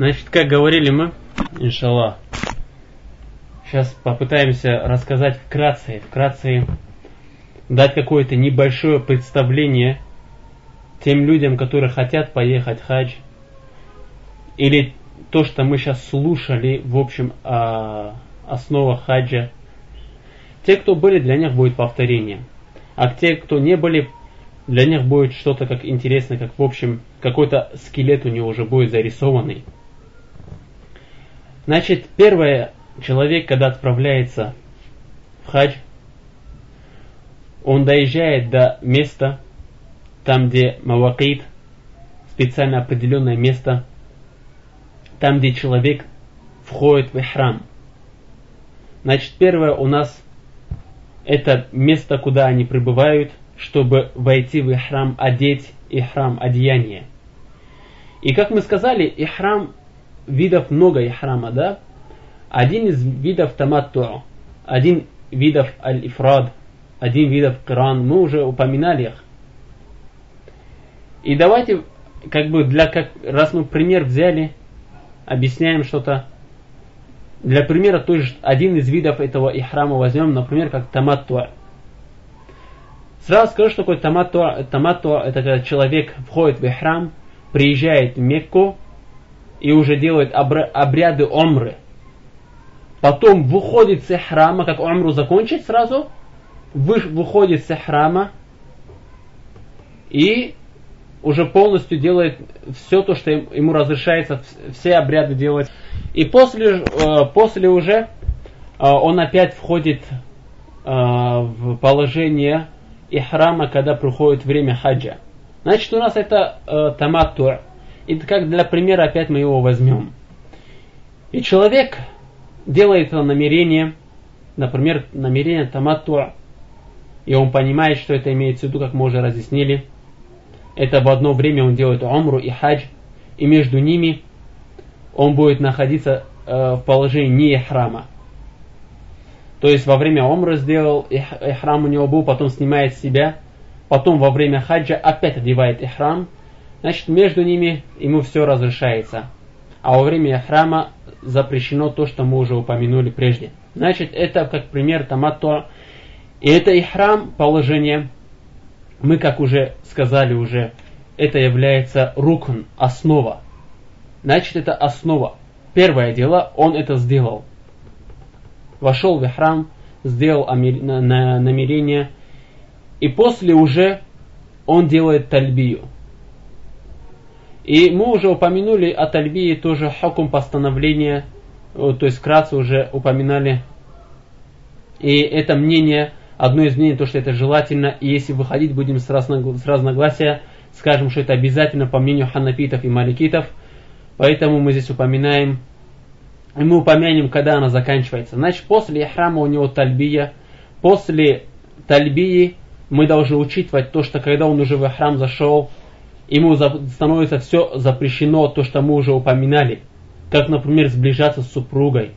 Значит, как говорили мы, иншаллах, сейчас попытаемся рассказать вкратце, вкратце дать какое-то небольшое представление тем людям, которые хотят поехать хадж, или то, что мы сейчас слушали, в общем, о основах хаджа. Те, кто были, для них будет повторение. А те, кто не были, для них будет что-то как интересно, как в общем, какой-то скелет у него уже будет зарисованный. Значит, первое, человек, когда отправляется в хадж, он доезжает до места, там, где мавакит, специально определенное место, там, где человек входит в храм. Значит, первое у нас это место, куда они прибывают, чтобы войти в храм, одеть храм одеяние. И как мы сказали, ихрам видов много ихрама, да? Один из видов таматту, один видов аль-ифрад, один видов Коран, мы уже упоминали их. И давайте, как бы, для, как, раз мы пример взяли, объясняем что-то. Для примера, то есть один из видов этого ихрама возьмем, например, как таматту. Сразу скажу, что такое таматту. Таматту это когда человек входит в ихрам, приезжает в Мекку, и уже делает обряды омры. Потом выходит с храма, как омру закончить сразу, выходит с храма и уже полностью делает все то, что ему разрешается, все обряды делать. И после, э, после уже э, он опять входит э, в положение ихрама, когда приходит время хаджа. Значит, у нас это таматту, и как для примера опять мы его возьмем. И человек делает это намерение, например, намерение таматту, и он понимает, что это имеется в виду, как мы уже разъяснили. Это в одно время он делает умру и хадж, и между ними он будет находиться э, в положении не храма. То есть во время умры сделал, и храм у него был, потом снимает себя, потом во время хаджа опять одевает ихрам, Значит, между ними ему все разрешается. А во время храма запрещено то, что мы уже упомянули прежде. Значит, это как пример таматто. И это и храм положение. Мы, как уже сказали уже, это является рукн, основа. Значит, это основа. Первое дело, он это сделал. Вошел в храм, сделал намерение, и после уже он делает тальбию. И мы уже упомянули от Альбии тоже хакум постановления, то есть вкратце уже упоминали. И это мнение, одно из мнений, то, что это желательно, и если выходить будем с, разногла- с разногласия, скажем, что это обязательно по мнению ханафитов и маликитов, поэтому мы здесь упоминаем, и мы упомянем, когда она заканчивается. Значит, после храма у него тальбия, после тальбии мы должны учитывать то, что когда он уже в храм зашел, ему становится все запрещено, то, что мы уже упоминали. Как, например, сближаться с супругой.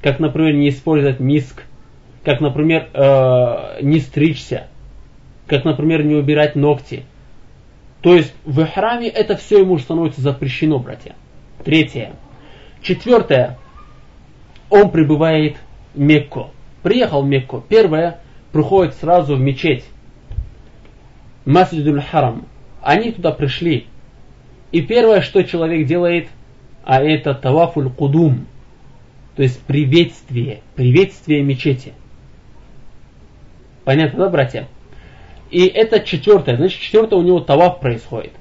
Как, например, не использовать миск. Как, например, э, не стричься. Как, например, не убирать ногти. То есть в храме это все ему становится запрещено, братья. Третье. Четвертое. Он прибывает в Мекку. Приехал в Мекку. Первое. Приходит сразу в мечеть. Масджидуль Харам они туда пришли. И первое, что человек делает, а это тавафуль кудум, то есть приветствие, приветствие мечети. Понятно, да, братья? И это четвертое, значит, четвертое у него таваф происходит.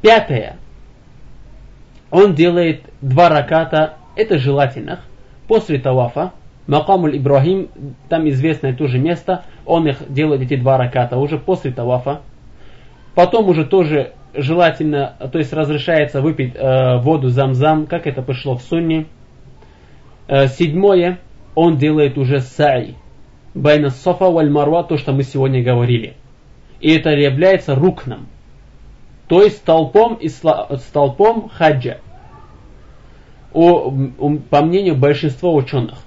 Пятое, он делает два раката, это желательных, после тавафа, Макамуль Ибрахим, там известное тоже место, он их делает эти два раката уже после тавафа. Потом уже тоже желательно, то есть разрешается выпить э, воду замзам, как это пришло в сунне. Э, седьмое, он делает уже сай. Байна софа валь марва, то, что мы сегодня говорили. И это является рукном. То есть столпом, и столпом хаджа. О, по мнению большинства ученых.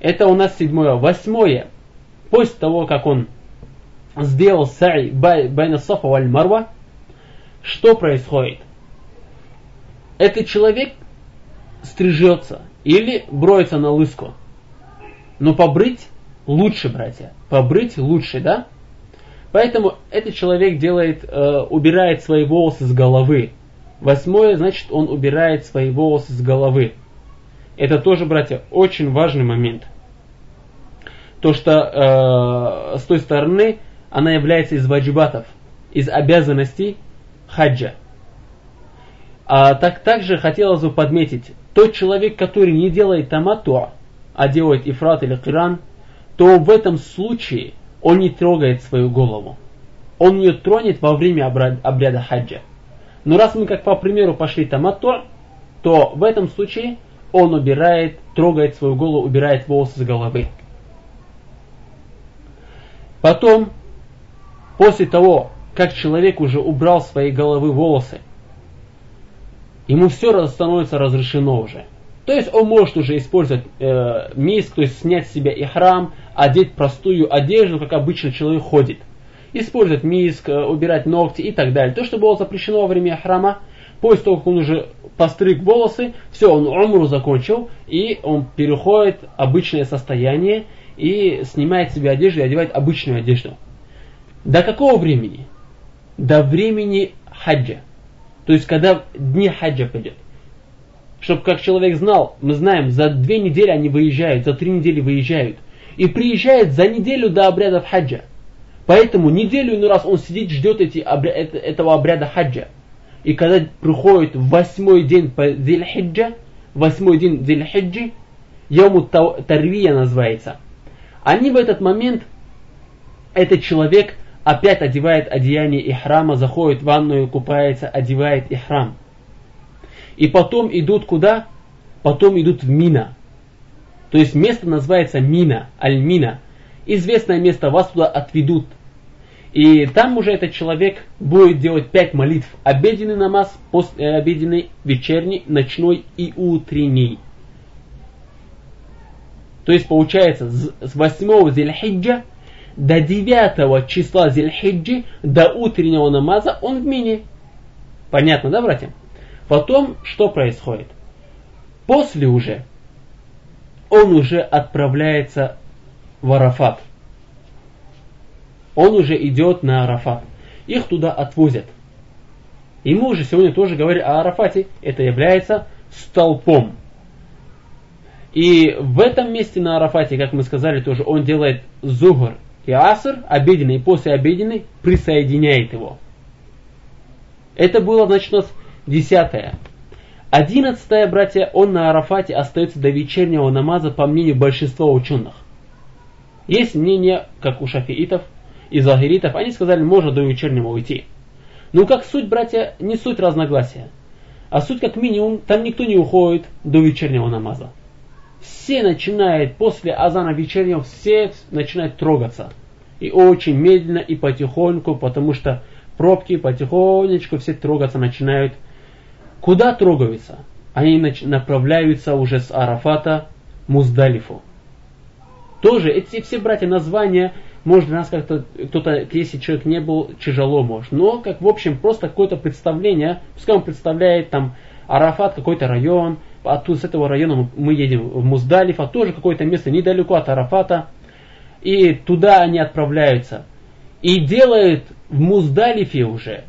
Это у нас седьмое. Восьмое. После того, как он сделал сай байна сафа валь марва, что происходит? этот человек стрижется или броется на лыску. Но побрить лучше, братья. Побрить лучше, да? Поэтому этот человек делает, э, убирает свои волосы с головы. Восьмое, значит, он убирает свои волосы с головы. Это тоже, братья, очень важный момент. То, что э, с той стороны она является из ваджибатов, из обязанностей хаджа. А так, также хотелось бы подметить, тот человек, который не делает таматуа, а делает ифрат или киран, то в этом случае он не трогает свою голову. Он ее тронет во время обряда хаджа. Но раз мы, как по примеру, пошли таматту, то в этом случае он убирает, трогает свою голову, убирает волосы с головы. Потом, после того, как человек уже убрал своей головы волосы, ему все становится разрешено уже. То есть он может уже использовать э, миск, то есть снять с себя ихрам, одеть простую одежду, как обычно человек ходит. Использовать миск, э, убирать ногти и так далее. То, что было запрещено во время храма, после того, как он уже постриг волосы, все, он умру закончил, и он переходит в обычное состояние и снимает себе одежду и одевает обычную одежду. До какого времени? До времени хаджа. То есть, когда дни хаджа придет чтобы как человек знал, мы знаем, за две недели они выезжают, за три недели выезжают. И приезжают за неделю до обрядов хаджа. Поэтому неделю иной раз он сидит, ждет эти, этого обряда хаджа. И когда приходит восьмой день по Зильхиджа, восьмой день Зильхиджи, Йому Тарвия называется, они в этот момент, этот человек опять одевает одеяние ихрама, заходит в ванную, купается, одевает ихрам. И потом идут куда? Потом идут в Мина. То есть место называется Мина, Аль-Мина. Известное место, вас туда отведут. И там уже этот человек будет делать пять молитв. Обеденный намаз, обеденный, вечерний, ночной и утренний. То есть получается с 8 Зильхиджа до 9 числа Зильхиджи, до утреннего намаза он в мине. Понятно, да, братья? Потом что происходит? После уже он уже отправляется в Арафат. Он уже идет на Арафат. Их туда отвозят. И мы уже сегодня тоже говорили о Арафате. Это является столпом. И в этом месте на Арафате, как мы сказали, тоже он делает зугр и аср, обеденный, и после обеденный присоединяет его. Это было, значит, у нас Десятое. Одиннадцатое, братья, он на Арафате остается до вечернего намаза, по мнению большинства ученых. Есть мнение, как у шафиитов и загиритов, они сказали, можно до вечернего уйти. Но как суть, братья, не суть разногласия. А суть как минимум, там никто не уходит до вечернего намаза. Все начинают, после азана вечернего, все начинают трогаться. И очень медленно и потихоньку, потому что пробки потихонечку все трогаться начинают Куда трогаются? Они направляются уже с Арафата Муздалифу. Тоже эти все братья названия, может для нас как-то, кто-то, если человек не был, тяжело может. Но, как в общем, просто какое-то представление, пускай он представляет там Арафат, какой-то район, оттуда с этого района мы едем в Муздалиф, а тоже какое-то место недалеко от Арафата, и туда они отправляются. И делают в Муздалифе уже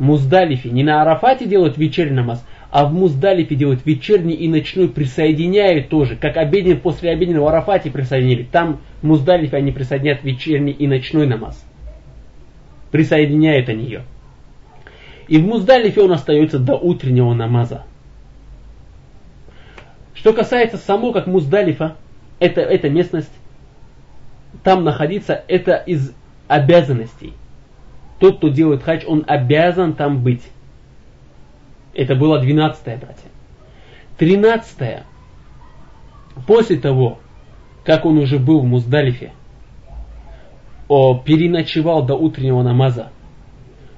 Муздалифе, не на Арафате делают вечерний намаз, а в Муздалифе делают вечерний и ночной, присоединяют тоже, как обеден после обеденного в Арафате присоединили. Там в Муздалифе они присоединяют вечерний и ночной намаз. Присоединяют они ее. И в Муздалифе он остается до утреннего намаза. Что касается само как Муздалифа, это, эта местность, там находиться, это из обязанностей тот, кто делает хадж, он обязан там быть. Это было 12 братья. 13 После того, как он уже был в Муздалифе, о, переночевал до утреннего намаза,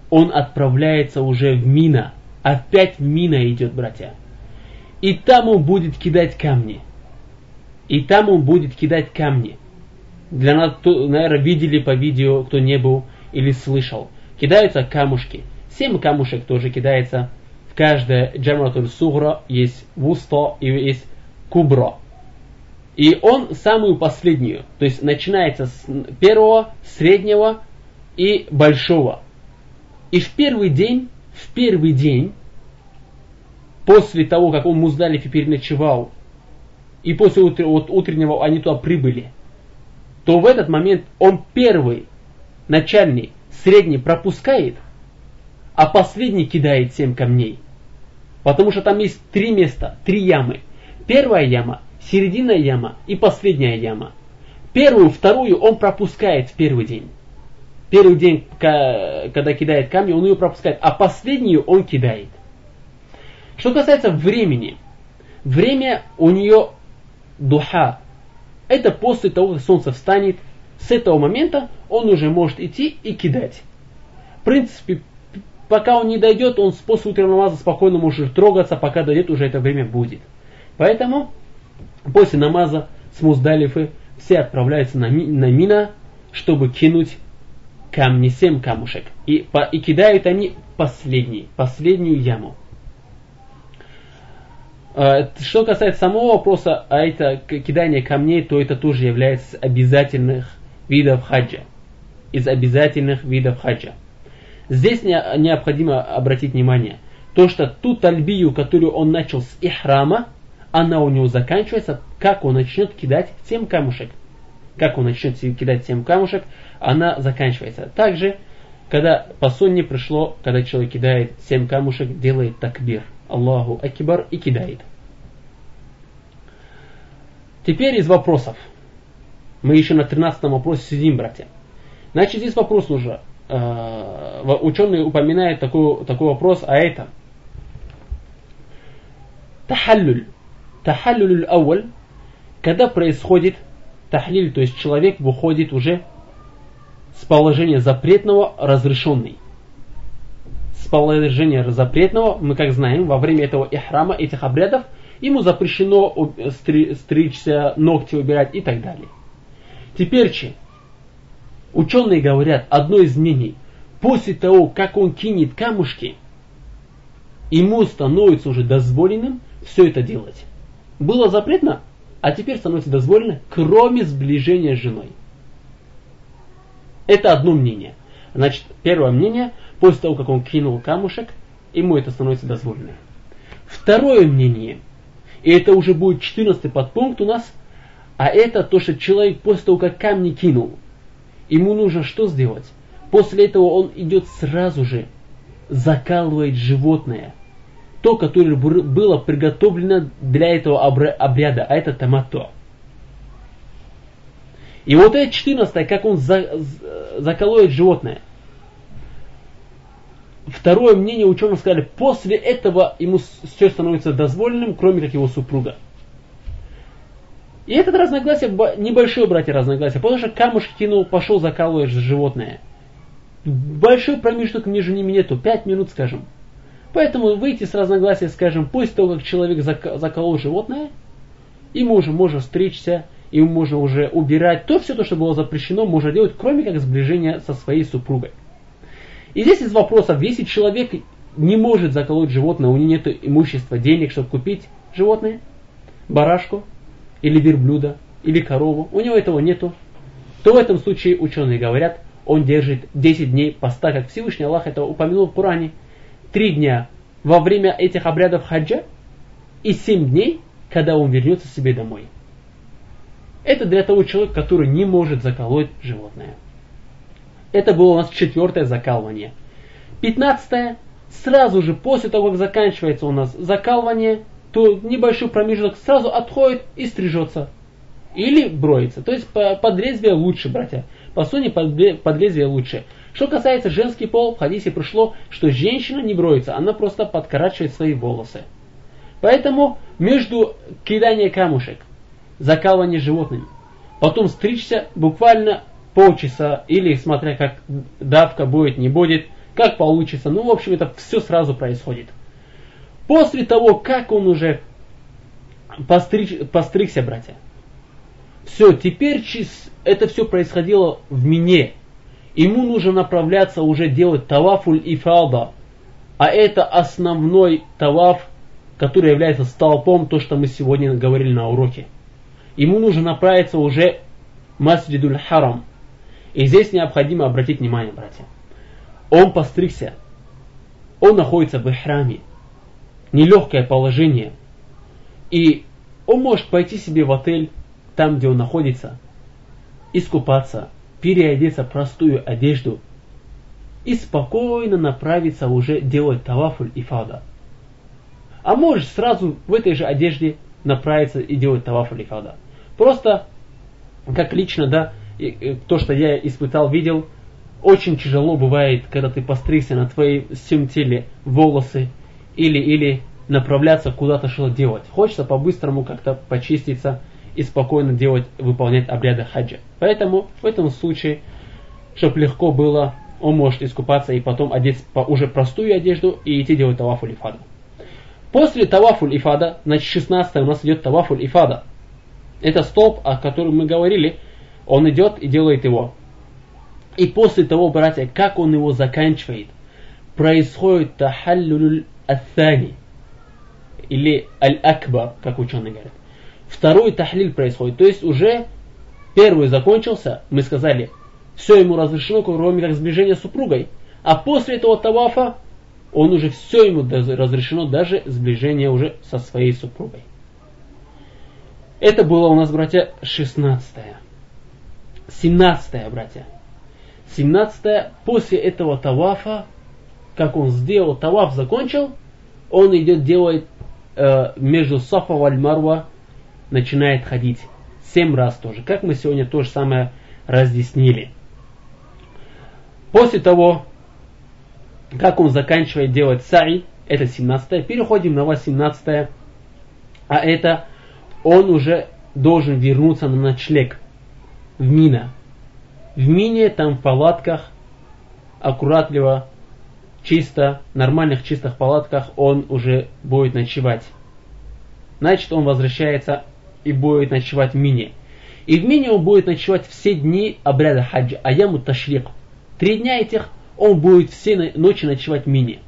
он отправляется уже в Мина. Опять Мина идет, братья. И там он будет кидать камни. И там он будет кидать камни. Для нас, кто, наверное, видели по видео, кто не был, или слышал. Кидаются камушки. Семь камушек тоже кидается в каждой джамратуль сугра есть вусто и есть кубро. И он самую последнюю, то есть начинается с первого, среднего и большого. И в первый день, в первый день, после того, как он в Муздалифе переночевал, и после вот, утреннего они туда прибыли, то в этот момент он первый, начальный, средний пропускает, а последний кидает семь камней. Потому что там есть три места, три ямы. Первая яма – середина яма и последняя яма. Первую, вторую он пропускает в первый день. Первый день, когда кидает камни, он ее пропускает, а последнюю он кидает. Что касается времени, время у нее духа. Это после того, как солнце встанет, с этого момента он уже может идти и кидать. В принципе, пока он не дойдет, он после утреннего намаза спокойно может трогаться, пока дойдет, уже это время будет. Поэтому После намаза с Муздалифы все отправляются на, на Мина, чтобы кинуть камни, семь камушек. И, по, и кидают они последний, последнюю яму. А, что касается самого вопроса, а это кидание камней, то это тоже является обязательных видов хаджа. Из обязательных видов хаджа. Здесь необходимо обратить внимание, то что ту тальбию, которую он начал с ихрама, она у него заканчивается, как он начнет кидать 7 камушек. Как он начнет кидать 7 камушек, она заканчивается. Также, когда по сунне пришло, когда человек кидает 7 камушек, делает такбир. Аллаху Акибар и кидает. Теперь из вопросов. Мы еще на 13 вопросе сидим, братья. Значит, здесь вопрос уже. Э, ученые упоминают такой, такой вопрос, а это тахаллюль Тахаллюль ауаль, когда происходит тахлиль, то есть человек выходит уже с положения запретного разрешенный. С положения запретного, мы как знаем, во время этого ихрама, этих обрядов, ему запрещено стричься, ногти убирать и так далее. Теперь че? Ученые говорят, одно из мнений, после того, как он кинет камушки, ему становится уже дозволенным все это делать было запретно, а теперь становится дозволено, кроме сближения с женой. Это одно мнение. Значит, первое мнение, после того, как он кинул камушек, ему это становится дозволено. Второе мнение, и это уже будет 14 подпункт у нас, а это то, что человек после того, как камни кинул, ему нужно что сделать? После этого он идет сразу же, закалывает животное – то, которое было приготовлено для этого обряда, а это томато. И вот это 14 как он за, заколоет животное. Второе мнение ученых сказали, после этого ему все становится дозволенным, кроме как его супруга. И это разногласие, небольшое, братья, разногласие, потому что камушек кинул, пошел закалываешь животное. Большой промежуток между ними нету, 5 минут, скажем. Поэтому выйти с разногласия, скажем, после того, как человек заколол животное, ему уже можно стричься, ему можно уже убирать. То все то, что было запрещено, можно делать, кроме как сближения со своей супругой. И здесь из вопросов, если человек не может заколоть животное, у него нет имущества, денег, чтобы купить животное, барашку, или верблюда, или корову, у него этого нету, то в этом случае ученые говорят, он держит 10 дней поста, как Всевышний Аллах это упомянул в Коране – три дня во время этих обрядов хаджа и семь дней, когда он вернется себе домой. Это для того человека, который не может заколоть животное. Это было у нас четвертое закалывание. Пятнадцатое, сразу же после того, как заканчивается у нас закалывание, то небольшой промежуток сразу отходит и стрижется. Или броится. То есть под лезвие лучше, братья. По сути, под лезвие лучше. Что касается женский пол, в хадисе пришло, что женщина не броется, она просто подкорачивает свои волосы. Поэтому между киданием камушек, закалывание животными, потом стричься буквально полчаса, или смотря как давка будет, не будет, как получится. Ну, в общем, это все сразу происходит. После того, как он уже постриг, постригся, братья, все, теперь это все происходило в Мине, ему нужно направляться уже делать тавафуль и фалда, А это основной таваф, который является столпом, то, что мы сегодня говорили на уроке. Ему нужно направиться уже в Масджидуль Харам. И здесь необходимо обратить внимание, братья. Он постригся. Он находится в храме. Нелегкое положение. И он может пойти себе в отель, там, где он находится, искупаться, переодеться в простую одежду и спокойно направиться уже делать тавафуль и фада. А может сразу в этой же одежде направиться и делать тавафуль и фада. Просто, как лично, да, то, что я испытал, видел, очень тяжело бывает, когда ты постригся на твоей всем теле волосы или, или направляться куда-то что-то делать. Хочется по-быстрому как-то почиститься и спокойно делать, выполнять обряды хаджа. Поэтому в этом случае, чтобы легко было, он может искупаться и потом одеть уже простую одежду и идти делать тавафуль ифада. После тавафуль ифада, значит 16 у нас идет тавафуль ифада. Это столб, о котором мы говорили, он идет и делает его. И после того, братья, как он его заканчивает, происходит тахаллюль аттани, или аль-акбар, как ученые говорят. Второй тахлиль происходит, то есть уже первый закончился, мы сказали, все ему разрешено, кроме как сближение с супругой. А после этого тавафа он уже все ему разрешено, даже сближение уже со своей супругой. Это было у нас, братья, 16 -е. 17 братья. 17 после этого тавафа, как он сделал, таваф закончил, он идет делать э, между Сафа и Марва, начинает ходить. Семь раз тоже. Как мы сегодня то же самое разъяснили. После того, как он заканчивает делать саи, это 17 переходим на 18 а это он уже должен вернуться на ночлег в Мина. В Мине, там в палатках, аккуратливо, чисто, нормальных чистых палатках он уже будет ночевать. Значит, он возвращается и будет ночевать в Мине. И в Мине он будет ночевать все дни обряда хаджа, аяму ташрик. Три дня этих он будет все ночи ночевать в Мине.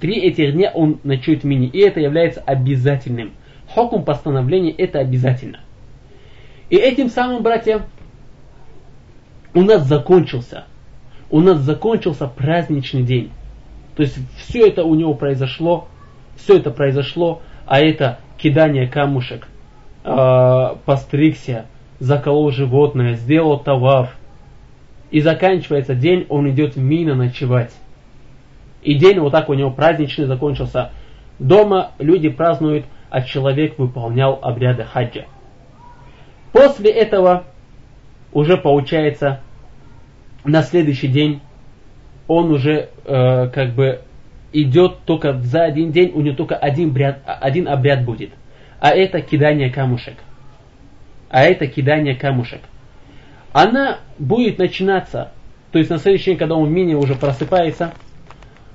Три этих дня он ночует в Мине. И это является обязательным. Хокум постановления это обязательно. И этим самым, братья, у нас закончился. У нас закончился праздничный день. То есть все это у него произошло, все это произошло, а это кидание камушек, э, постригся, заколол животное, сделал таваф. И заканчивается день, он идет в Мина ночевать. И день вот так у него праздничный закончился. Дома люди празднуют, а человек выполнял обряды хаджа. После этого уже получается на следующий день он уже э, как бы идет только за один день, у него только один обряд, один обряд будет. А это кидание камушек. А это кидание камушек. Она будет начинаться, то есть на следующий день, когда он в мине уже просыпается,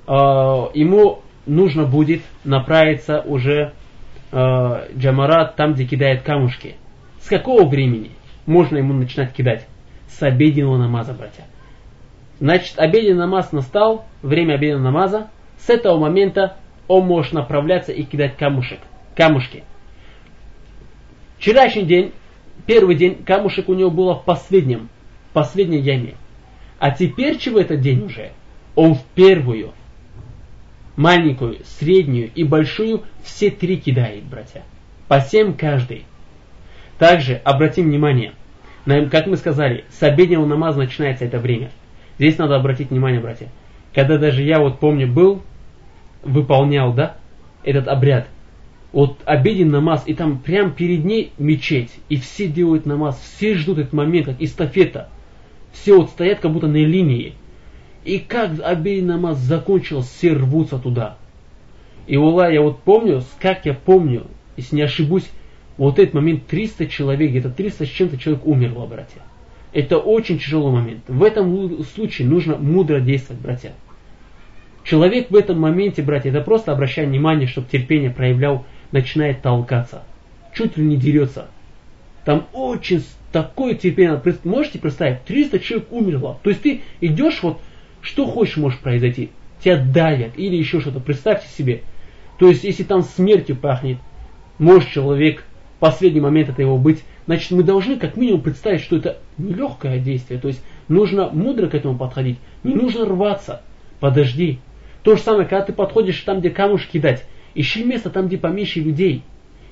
э, ему нужно будет направиться уже э, джамарат там, где кидает камушки. С какого времени можно ему начинать кидать? С обеденного намаза, братья. Значит, обеденный намаз настал, время обеденного намаза. С этого момента он может направляться и кидать камушек, камушки. Вчерашний день, первый день, камушек у него было в последнем, последней яме. А теперь чего этот день уже? Он в первую, маленькую, среднюю и большую все три кидает, братья. По семь каждый. Также обратим внимание, как мы сказали, с обеденного намаза начинается это время. Здесь надо обратить внимание, братья. Когда даже я вот помню был, выполнял, да, этот обряд. Вот обеден намаз, и там прям перед ней мечеть. И все делают намаз, все ждут этот момент, как эстафета. Все вот стоят как будто на линии. И как обеден намаз закончился, все рвутся туда. И Ула, я вот помню, как я помню, если не ошибусь, вот этот момент 300 человек, где-то 300 с чем-то человек умерло, братья. Это очень тяжелый момент. В этом случае нужно мудро действовать, братья. Человек в этом моменте, братья, это просто обращая внимание, чтобы терпение проявлял, начинает толкаться. Чуть ли не дерется. Там очень такое терпение. Можете представить, 300 человек умерло. То есть ты идешь вот, что хочешь может произойти. тебя давят или еще что-то. Представьте себе. То есть, если там смертью пахнет, может человек в последний момент это его быть, значит мы должны как минимум представить, что это нелегкое действие. То есть нужно мудро к этому подходить. Не нужно рваться. Подожди. То же самое, когда ты подходишь там, где камушки кидать, ищи место там, где поменьше людей.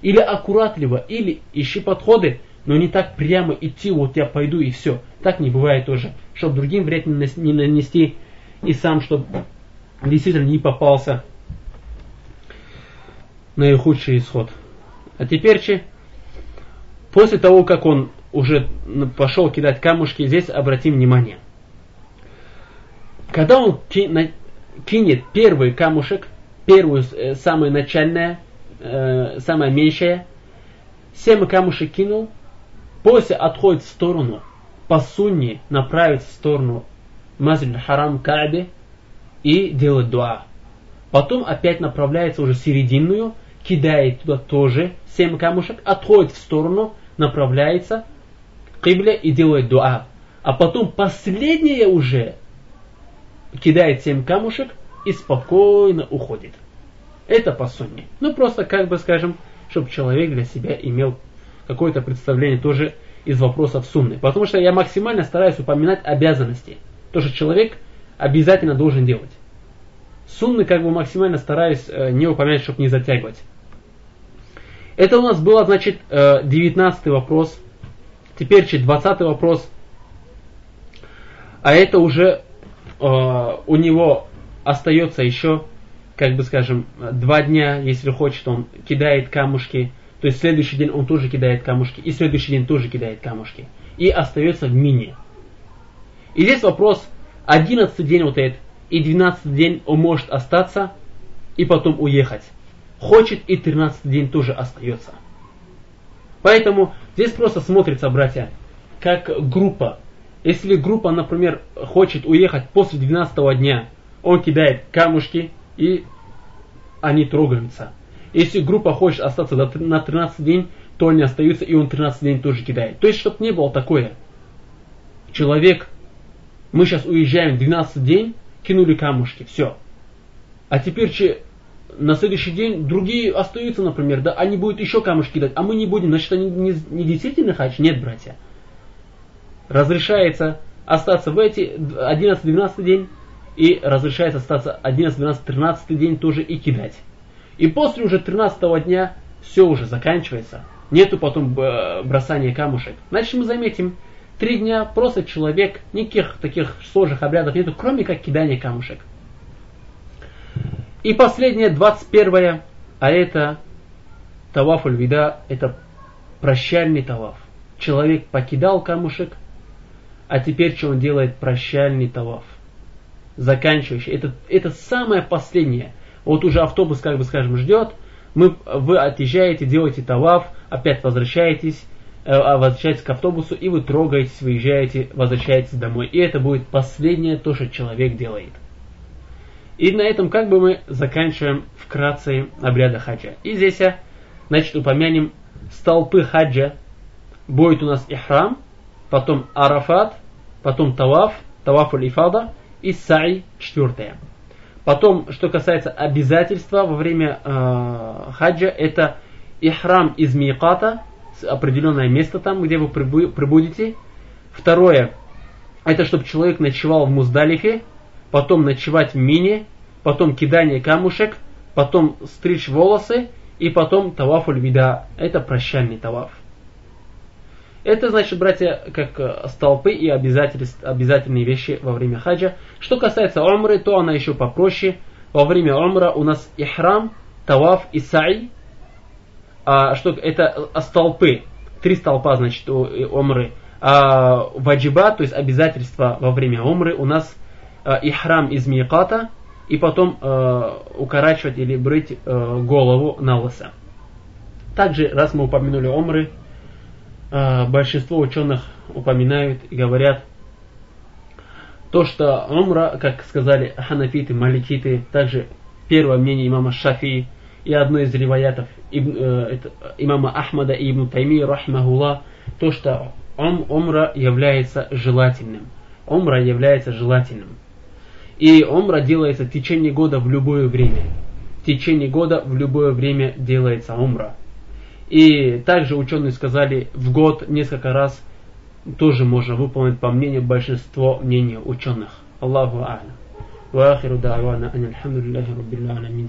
Или аккуратливо, или ищи подходы, но не так прямо идти, вот я пойду и все. Так не бывает тоже. Чтобы другим вред не нанести, и сам, чтобы действительно не попался наихудший исход. А теперь, че, после того, как он уже пошел кидать камушки, здесь обратим внимание. Когда он кинет первый камушек, первую, э, самое начальное, э, самое меньшее, семь камушек кинул, после отходит в сторону, по сунне направить в сторону Мазль Харам Каабе и делает дуа. Потом опять направляется уже серединную, кидает туда тоже семь камушек, отходит в сторону, направляется к кибле и делает дуа. А потом последнее уже кидает семь камушек и спокойно уходит. Это по сунне. Ну просто как бы скажем, чтобы человек для себя имел какое-то представление тоже из вопросов сунны. Потому что я максимально стараюсь упоминать обязанности. То, что человек обязательно должен делать. Сунны как бы максимально стараюсь э, не упоминать, чтобы не затягивать. Это у нас было, значит, 19 э, вопрос. Теперь 20 вопрос. А это уже э, у него остается еще, как бы скажем, два дня, если хочет, он кидает камушки. То есть следующий день он тоже кидает камушки. И следующий день тоже кидает камушки. И остается в мине. И здесь вопрос, 11 день вот этот и 12 день он может остаться и потом уехать. Хочет и 13 день тоже остается. Поэтому здесь просто смотрится, братья, как группа. Если группа, например, хочет уехать после 12 дня, он кидает камушки и они трогаются. Если группа хочет остаться на 13 день, то они остаются и он 13 дней тоже кидает. То есть, чтобы не было такое. Человек, мы сейчас уезжаем 12 день, кинули камушки, все. А теперь че, на следующий день другие остаются, например, да, они будут еще камушки кидать, а мы не будем, значит, они не, не действительно хадж? Нет, братья. Разрешается остаться в эти 11-12 день, и разрешается остаться 11, 12, 13 день тоже и кидать. И после уже 13 дня все уже заканчивается. Нету потом э, бросания камушек. Значит, мы заметим, Три дня просто человек, никаких таких сложных обрядов нету, кроме как кидания камушек. И последнее, 21 а это таваф вида, это прощальный таваф. Человек покидал камушек, а теперь что он делает? Прощальный таваф. Заканчивающий. Это, это самое последнее. Вот уже автобус, как бы скажем, ждет, мы, вы отъезжаете, делаете таваф, опять возвращаетесь, Э, а возвращаетесь к автобусу, и вы трогаетесь, выезжаете, возвращаетесь домой. И это будет последнее то, что человек делает. И на этом как бы мы заканчиваем вкратце обряда хаджа. И здесь, значит, упомянем столпы хаджа. Будет у нас ихрам, потом арафат, потом таваф, таваф ифада и сай четвертое. Потом, что касается обязательства во время э, хаджа, это ихрам из миqата, определенное место там, где вы прибудете. Второе, это чтобы человек ночевал в Муздалифе, потом ночевать в Мине, потом кидание камушек, потом стричь волосы и потом тавафуль вида. Это прощальный таваф. Это значит, братья, как э, столпы и обязательные вещи во время хаджа. Что касается умры, то она еще попроще. Во время умра у нас ихрам, таваф и саи а, что это а, столпы, три столпа, значит, у омры. А ваджиба, то есть обязательства во время омры, у нас а, ихрам из миqата, и потом а, укорачивать или брить а, голову на лоса. Также, раз мы упомянули омры, большинство ученых упоминают и говорят, то, что умра, как сказали ханафиты, маликиты, также первое мнение имама Шафии, и одно из риваятов э, имама Ахмада и Ибн Тайми, рахмахуллах, то, что ум, умра является желательным. Умра является желательным. И умра делается в течение года в любое время. В течение года в любое время делается умра. И также ученые сказали, в год несколько раз тоже можно выполнить по мнению большинства мнений ученых. Аллаху А'ля. وآخر دعوانا أن الحمد لله رب العالمين